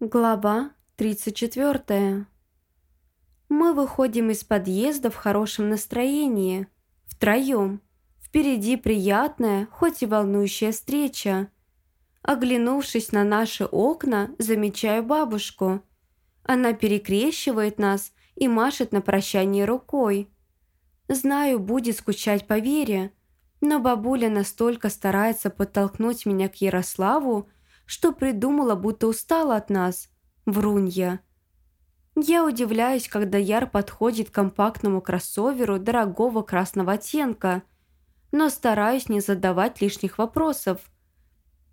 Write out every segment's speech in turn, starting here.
Глава 34. Мы выходим из подъезда в хорошем настроении. Втроем. Впереди приятная, хоть и волнующая встреча. Оглянувшись на наши окна, замечаю бабушку. Она перекрещивает нас и машет на прощание рукой. Знаю, будет скучать по Вере, но бабуля настолько старается подтолкнуть меня к Ярославу, что придумала, будто устала от нас. Врунья. Я удивляюсь, когда Яр подходит к компактному кроссоверу дорогого красного оттенка, но стараюсь не задавать лишних вопросов.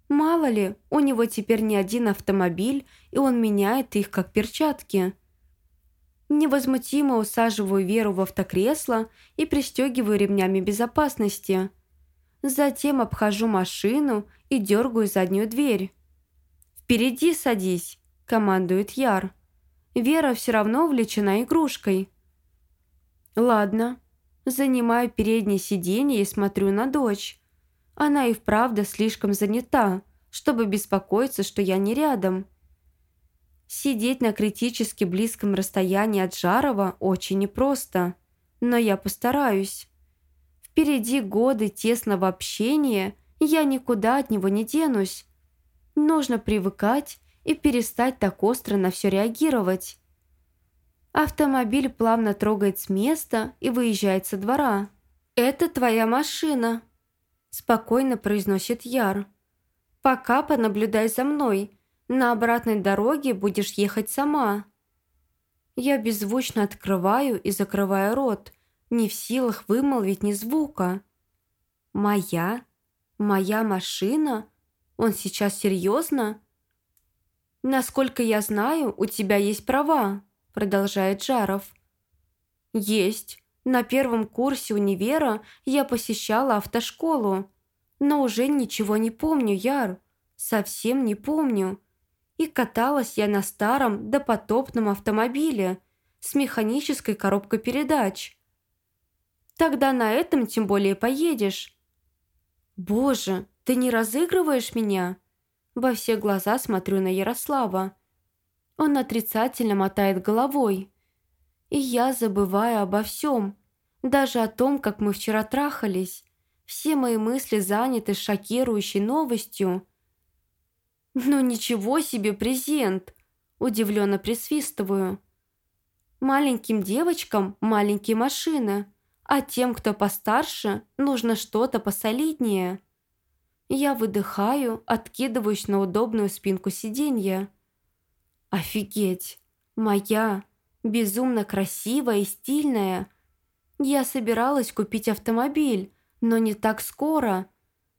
Мало ли, у него теперь не один автомобиль, и он меняет их как перчатки. Невозмутимо усаживаю Веру в автокресло и пристегиваю ремнями безопасности. Затем обхожу машину и дергаю заднюю дверь. «Впереди садись», – командует Яр. Вера все равно увлечена игрушкой. «Ладно». Занимаю переднее сиденье и смотрю на дочь. Она и вправду слишком занята, чтобы беспокоиться, что я не рядом. Сидеть на критически близком расстоянии от Жарова очень непросто, но я постараюсь. Впереди годы тесного общения, я никуда от него не денусь. Нужно привыкать и перестать так остро на все реагировать. Автомобиль плавно трогает с места и выезжает со двора. «Это твоя машина», – спокойно произносит Яр. «Пока понаблюдай за мной. На обратной дороге будешь ехать сама». Я беззвучно открываю и закрываю рот, не в силах вымолвить ни звука. «Моя? Моя машина?» Он сейчас серьезно? Насколько я знаю, у тебя есть права, продолжает Жаров. Есть. На первом курсе универа я посещала автошколу. Но уже ничего не помню, Яр. Совсем не помню. И каталась я на старом допотопном автомобиле с механической коробкой передач. Тогда на этом тем более поедешь. Боже, ты не разыгрываешь меня?» Во все глаза смотрю на Ярослава. Он отрицательно мотает головой. И я забываю обо всем, даже о том, как мы вчера трахались. Все мои мысли заняты шокирующей новостью. «Ну ничего себе презент!» Удивленно присвистываю. «Маленьким девочкам маленькие машины, а тем, кто постарше, нужно что-то посолиднее». Я выдыхаю, откидываюсь на удобную спинку сиденья. Офигеть! Моя! Безумно красивая и стильная. Я собиралась купить автомобиль, но не так скоро.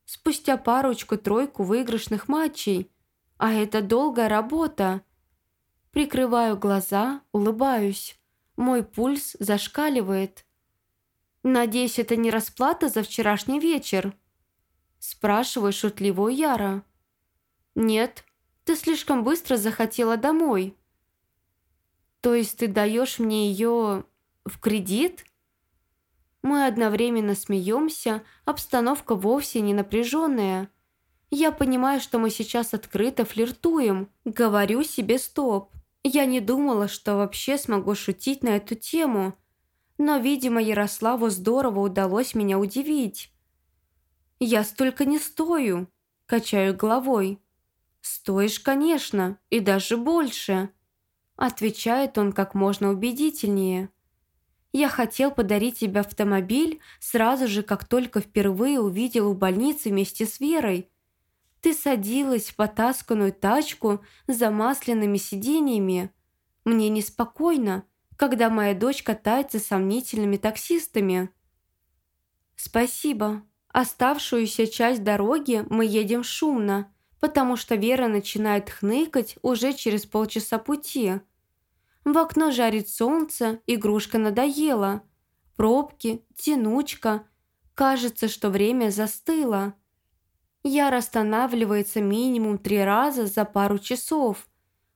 Спустя парочку-тройку выигрышных матчей. А это долгая работа. Прикрываю глаза, улыбаюсь. Мой пульс зашкаливает. Надеюсь, это не расплата за вчерашний вечер. Спрашиваю шутливо у Яра. «Нет, ты слишком быстро захотела домой». «То есть ты даешь мне ее в кредит?» Мы одновременно смеемся, обстановка вовсе не напряженная. Я понимаю, что мы сейчас открыто флиртуем. Говорю себе «стоп». Я не думала, что вообще смогу шутить на эту тему. Но, видимо, Ярославу здорово удалось меня удивить. «Я столько не стою», – качаю головой. «Стоишь, конечно, и даже больше», – отвечает он как можно убедительнее. «Я хотел подарить тебе автомобиль сразу же, как только впервые увидел у больницы вместе с Верой. Ты садилась в потасканную тачку с замасленными сиденьями. Мне неспокойно, когда моя дочь катается с сомнительными таксистами». «Спасибо», Оставшуюся часть дороги мы едем шумно, потому что Вера начинает хныкать уже через полчаса пути. В окно жарит солнце, игрушка надоела. Пробки, тянучка. Кажется, что время застыло. Яр останавливается минимум три раза за пару часов.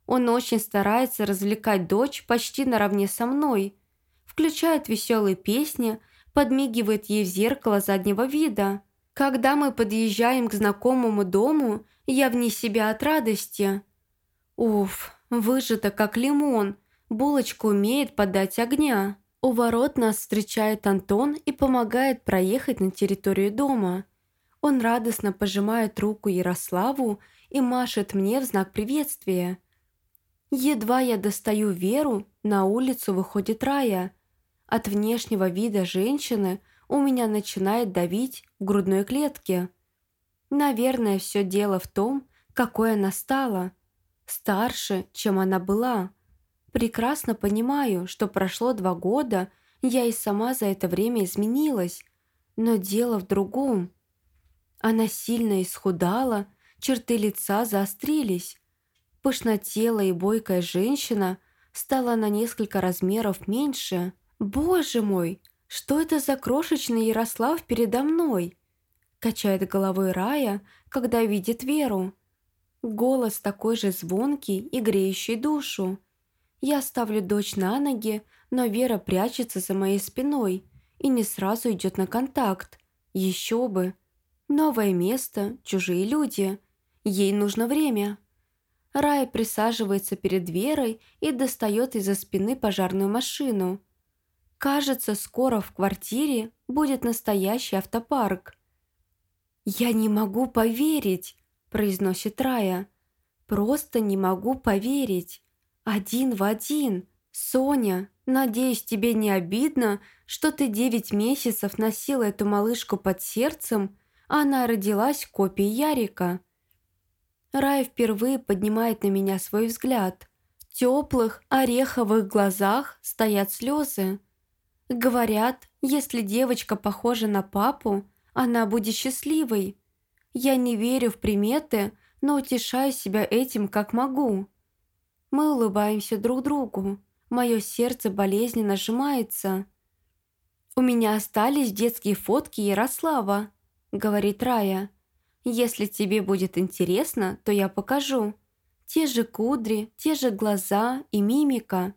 Он очень старается развлекать дочь почти наравне со мной. Включает веселые песни – подмигивает ей в зеркало заднего вида. Когда мы подъезжаем к знакомому дому, я вне себя от радости. Уф, Выжата, как лимон. Булочка умеет подать огня. У ворот нас встречает Антон и помогает проехать на территорию дома. Он радостно пожимает руку Ярославу и машет мне в знак приветствия. Едва я достаю Веру, на улицу выходит Рая. От внешнего вида женщины у меня начинает давить в грудной клетке. Наверное, все дело в том, какой она стала. Старше, чем она была. Прекрасно понимаю, что прошло два года, я и сама за это время изменилась. Но дело в другом. Она сильно исхудала, черты лица заострились. Пышнотелая и бойкая женщина стала на несколько размеров меньше. «Боже мой, что это за крошечный Ярослав передо мной?» Качает головой Рая, когда видит Веру. Голос такой же звонкий и греющий душу. Я ставлю дочь на ноги, но Вера прячется за моей спиной и не сразу идет на контакт. Еще бы. Новое место, чужие люди. Ей нужно время. Рая присаживается перед Верой и достает из-за спины пожарную машину. Кажется, скоро в квартире будет настоящий автопарк. «Я не могу поверить», – произносит Рая. «Просто не могу поверить. Один в один. Соня, надеюсь, тебе не обидно, что ты девять месяцев носила эту малышку под сердцем, она родилась копией Ярика. Рай впервые поднимает на меня свой взгляд. В теплых, ореховых глазах стоят слезы. Говорят, если девочка похожа на папу, она будет счастливой. Я не верю в приметы, но утешаю себя этим, как могу. Мы улыбаемся друг другу. Мое сердце болезненно сжимается. У меня остались детские фотки Ярослава. — говорит Рая. «Если тебе будет интересно, то я покажу. Те же кудри, те же глаза и мимика».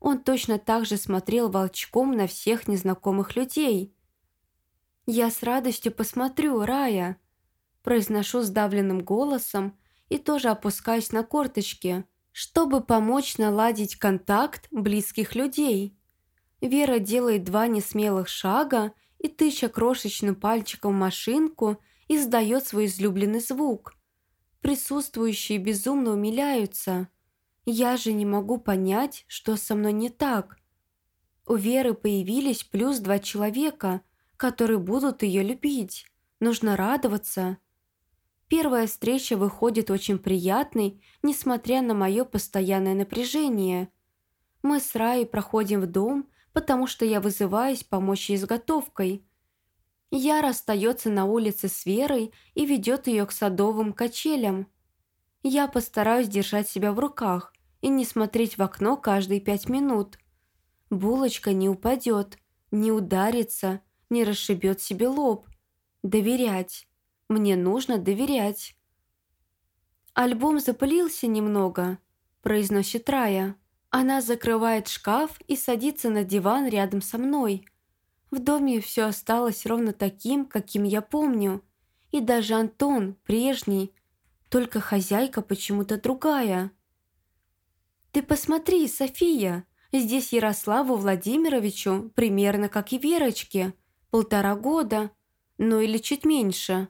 Он точно так же смотрел волчком на всех незнакомых людей. «Я с радостью посмотрю, Рая», – произношу сдавленным голосом и тоже опускаюсь на корточки, чтобы помочь наладить контакт близких людей. Вера делает два несмелых шага – и, тыча крошечным пальчиком машинку, издает свой излюбленный звук. Присутствующие безумно умиляются. Я же не могу понять, что со мной не так. У Веры появились плюс два человека, которые будут ее любить. Нужно радоваться. Первая встреча выходит очень приятной, несмотря на мое постоянное напряжение. Мы с Раей проходим в дом, потому что я вызываюсь помочь ей с готовкой. Яра остается на улице с Верой и ведет ее к садовым качелям. Я постараюсь держать себя в руках и не смотреть в окно каждые пять минут. Булочка не упадет, не ударится, не расшибет себе лоб. Доверять. Мне нужно доверять. «Альбом запылился немного», – произносит Рая. Она закрывает шкаф и садится на диван рядом со мной. В доме все осталось ровно таким, каким я помню. И даже Антон прежний, только хозяйка почему-то другая. «Ты посмотри, София, здесь Ярославу Владимировичу примерно как и Верочке, полтора года, ну или чуть меньше».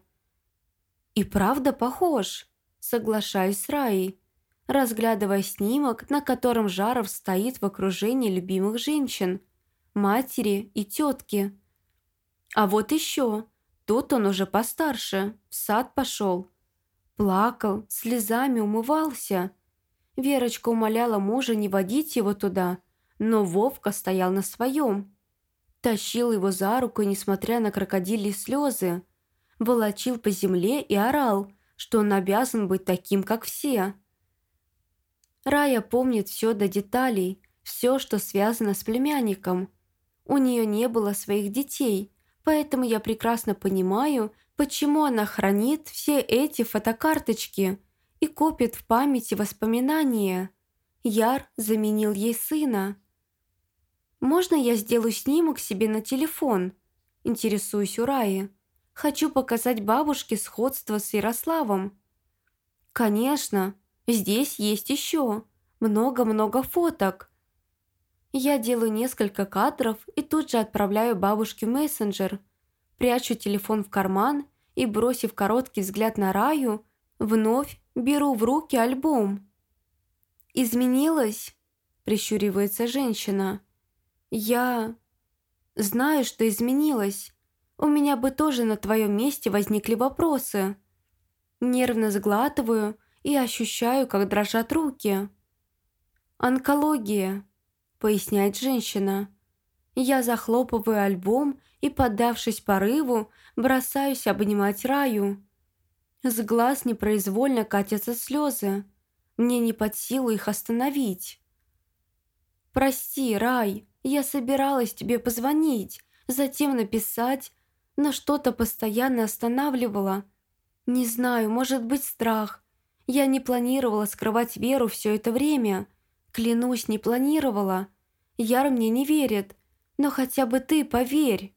«И правда похож», соглашаюсь с Раей разглядывая снимок, на котором Жаров стоит в окружении любимых женщин, матери и тетки. А вот еще, тут он уже постарше, в сад пошел. Плакал, слезами умывался. Верочка умоляла мужа не водить его туда, но Вовка стоял на своем. Тащил его за руку, несмотря на крокодильи слезы. Волочил по земле и орал, что он обязан быть таким, как все. Рая помнит все до деталей, все, что связано с племянником. У нее не было своих детей, поэтому я прекрасно понимаю, почему она хранит все эти фотокарточки и копит в памяти воспоминания. Яр заменил ей сына. «Можно я сделаю снимок себе на телефон?» Интересуюсь у Раи. «Хочу показать бабушке сходство с Ярославом». «Конечно», Здесь есть еще. много-много фоток. Я делаю несколько кадров и тут же отправляю бабушке мессенджер. Прячу телефон в карман и, бросив короткий взгляд на Раю, вновь беру в руки альбом. «Изменилась?» – прищуривается женщина. «Я...» «Знаю, что изменилась. У меня бы тоже на твоем месте возникли вопросы». Нервно сглатываю и ощущаю, как дрожат руки. «Онкология», — поясняет женщина. Я захлопываю альбом и, поддавшись порыву, бросаюсь обнимать Раю. С глаз непроизвольно катятся слезы. Мне не под силу их остановить. «Прости, Рай, я собиралась тебе позвонить, затем написать, но что-то постоянно останавливало. Не знаю, может быть страх. Я не планировала скрывать Веру все это время. Клянусь, не планировала. Яр мне не верит, но хотя бы ты поверь.